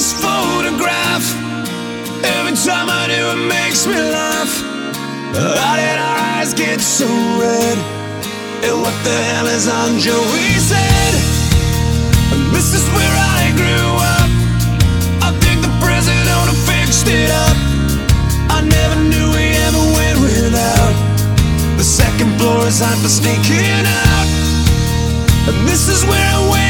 this photograph. Every time I do, it makes me laugh. How did our eyes get so red? And what the hell is on Joey's head? This is where I grew up. I think the president fixed it up. I never knew we ever went without. The second floor is hot for sneaking out. And this is where I went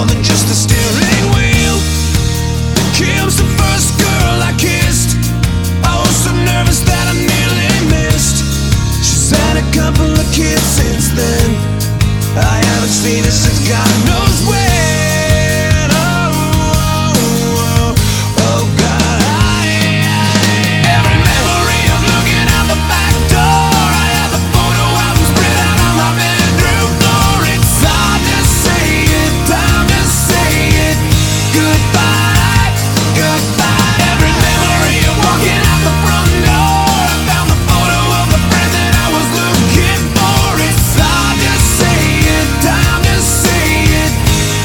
more than just a steering